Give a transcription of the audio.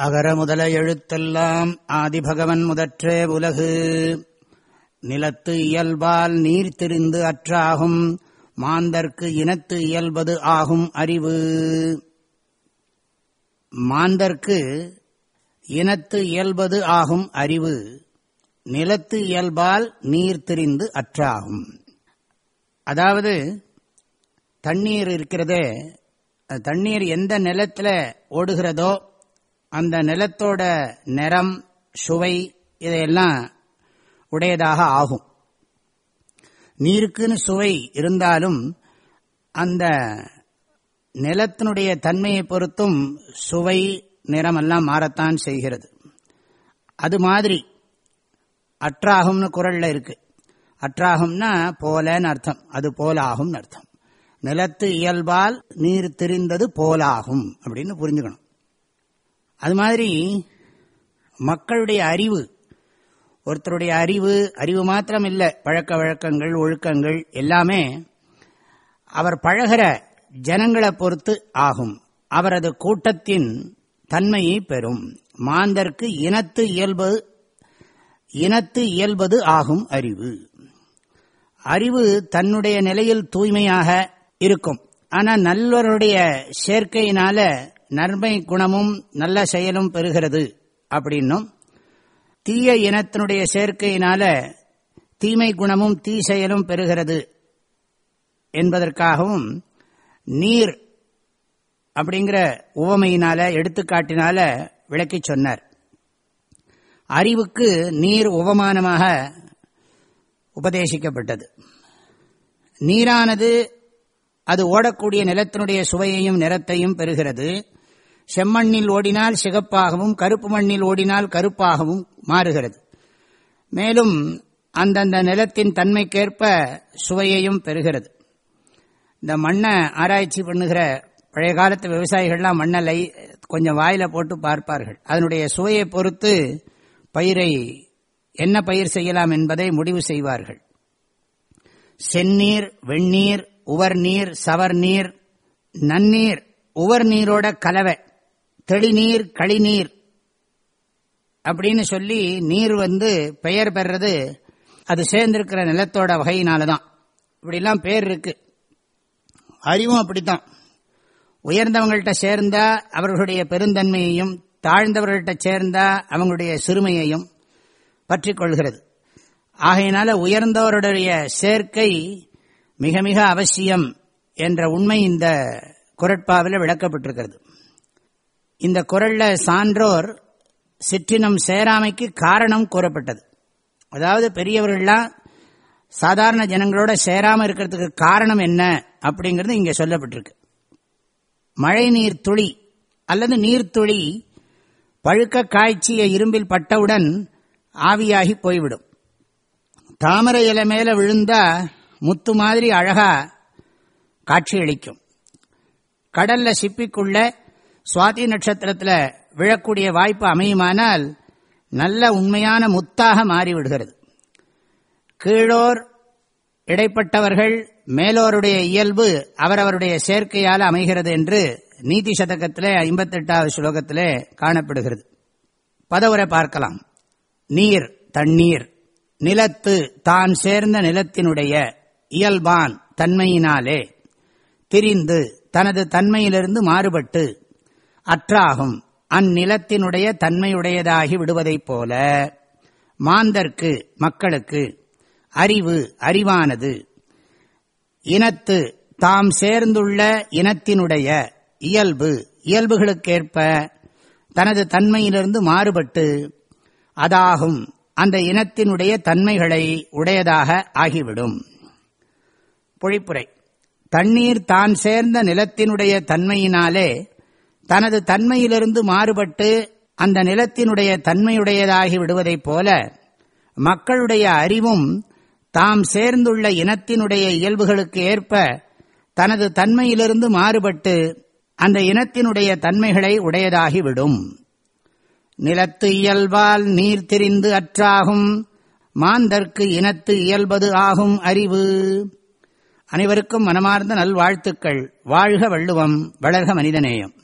அகர முதல எழுத்தெல்லாம் ஆதிபகவன் முதற்றே உலகு. நிலத்து இயல்பால் நீர் திரிந்து அற்றாகும் மாந்தர்க்கு இனத்து இயல்பது ஆகும் அறிவு. மாந்தர்க்கு இனத்து இயல்பது ஆகும் அறிவு. நிலத்து இயல்பால் நீர் திரிந்து அற்றாகும். அதாவது தண்ணீர் இருக்கிறதே தண்ணீர் எந்த நிலத்தில் ஓடுகிறதோ அந்த நிலத்தோட நிறம் சுவை இதையெல்லாம் உடையதாக ஆகும். நீருக்குன்னு சுவை இருந்தாலும் அந்த நிலத்தினுடைய தன்மையை பொறுத்தும் சுவை நிறமெல்லாம் மாறத்தான் செய்கிறது. அது மாதிரி அற்றாகும்னு குரல்ல இருக்கு. அற்றாகும்னா போலன்னு அர்த்தம். அது போலாகும்னு அர்த்தம். நிலத்து இயல்பால் நீர் தெரிந்தது போலாகும் அப்படின்னு புரிஞ்சுக்கணும். அது மாதிரி மக்களுடைய அறிவு ஒருத்தருடைய அறிவு அறிவு மாத்திரம் இல்லை பழக்க வழக்கங்கள் ஒழுக்கங்கள் எல்லாமே அவர் பழகிற ஜனங்களை பொறுத்து ஆகும். அவரது கூட்டத்தின் தன்மையை பெறும். மாந்தர்க்கு இனத்து இயல்பு இனத்து இயல்பது ஆகும் அறிவு. அறிவு தன்னுடைய நிலையில் தூய்மையாக இருக்கும். ஆனால் நல்லவருடைய சேர்க்கையினால நன்மை குணமும் நல்ல செயலும் பெறுகிறது அப்படின்னும் தீய இனத்தினுடைய சேர்க்கையினால தீமை குணமும் தீ செயலும் பெறுகிறது என்பதற்காகவும் நீர் அப்படிங்கிற உவமையினால எடுத்துக்காட்டினால விளக்கி சொன்னார். அறிவுக்கு நீர் உபமானமாக உபதேசிக்கப்பட்டது. நீரானது அது ஓடக்கூடிய நிலத்தினுடைய சுவையையும் நிறத்தையும் பெறுகிறது. செம்மண்ணில் ஓடினால் சிகப்பாகவும் கருப்பு மண்ணில் ஓடினால் கருப்பாகவும் மாறுகிறது. மேலும் அந்தந்த நிலத்தின் தன்மைக்கேற்ப சுவையையும் பெறுகிறது. இந்த மண்ணை ஆராய்ச்சி பண்ணுகிற பழைய காலத்து விவசாயிகள்லாம் மண்ணை லை கொஞ்சம் வாயில போட்டு பார்ப்பார்கள். அதனுடைய சுவையை பொறுத்து பயிரை என்ன பயிர் செய்யலாம் என்பதை முடிவு செய்வார்கள். செந்நீர் வெந்நீர் உவர் நீர் சவர் நீர் நன்னீர் உவர் நீரோட கலவை. தெளிநீர் களிநீர் அப்படின்னு சொல்லி நீர் வந்து பெயர் பெறது அது சேர்ந்திருக்கிற நிலத்தோட வகையினால தான் இப்படிலாம் பேர் இருக்கு. அறிவும் அப்படித்தான். உயர்ந்தவங்கள்ட்ட சேர்ந்தா அவர்களுடைய பெருந்தன்மையையும் தாழ்ந்தவர்கள்ட்ட சேர்ந்தா அவங்களுடைய சிறுமையையும் பற்றி கொள்கிறது. ஆகையினால உயர்ந்தவருடைய சேர்க்கை மிக மிக அவசியம் என்ற உண்மை இந்த குரட்பாவில் விளக்கப்பட்டிருக்கிறது. இந்த குரல்ல சான்றோர் சிற்றினம் சேராமைக்கு காரணம் கூறப்பட்டது. அதாவது பெரியவர்கள்லாம் சாதாரண ஜனங்களோட சேராம இருக்கிறதுக்கு காரணம் என்ன அப்படிங்கிறது இங்க சொல்லப்பட்டிருக்கு. மழை நீர் துளி அல்லது நீர்த்துளி பழுக்க காய்ச்சிய இரும்பில் பட்டவுடன் ஆவியாகி போய்விடும். தாமரை இலை மேல விழுந்தா முத்து மாதிரி அழகா காட்சியளிக்கும். கடல்ல சிப்பிக்குள்ள சுவாதி நட்சத்திரத்தில் விழக்கூடிய வாய்ப்பு அமையுமானால் நல்ல உண்மையான முத்தாக மாறிவிடுகிறது. கீழோர் இடைப்பட்டவர்கள் மேலோருடைய இயல்பு அவரவருடைய சேர்க்கையால் அமைகிறது என்று நீதி சதகத்திலே ஐம்பத்தெட்டாவது ஸ்லோகத்திலே காணப்படுகிறது. பதவுரை பார்க்கலாம். நீர் தண்ணீர். நிலத்து தான் சேர்ந்த நிலத்தினுடைய இயல்பான் தன்மையினாலே திரிந்து தனது தன்மையிலிருந்து மாறுபட்டு அற்றாகும். அந்நிலத்தினுடைய தன்மையுடையதாகி விடுவதைப் போல மாந்தர்க்கு மக்களுக்கு அறிவு அறிவானது. இனத்து தாம் சேர்ந்துள்ள இனத்தினுடைய இயல்பு இயல்புகளுக்கேற்ப தனது தன்மையிலிருந்து மாறுபட்டு அதாகும். அந்த இனத்தினுடைய தன்மைகளை உடையதாக ஆகிவிடும். பொழிப்புரை. தண்ணீர் தான் சேர்ந்த நிலத்தினுடைய தன்மையினாலே தனது தன்மையிலிருந்து மாறுபட்டு அந்த நிலத்தினுடைய தன்மையுடையதாகி விடுவதைப் போல மக்களுடைய அறிவும் தாம் சேர்ந்துள்ள இனத்தினுடைய இயல்புகளுக்கு ஏற்ப தனது தன்மையிலிருந்து மாறுபட்டு அந்த இனத்தினுடைய தன்மைகளை உடையதாகிவிடும். நிலத்து இயல்பால் நீர் திரிந்து அற்றாகும் மாந்தர்க்கு இனத்து இயல்பது ஆகும் அறிவு. அனைவருக்கும் மனமார்ந்த நல்வாழ்த்துக்கள். வாழ்க வள்ளுவம் வளர்க மனிதநேயம்.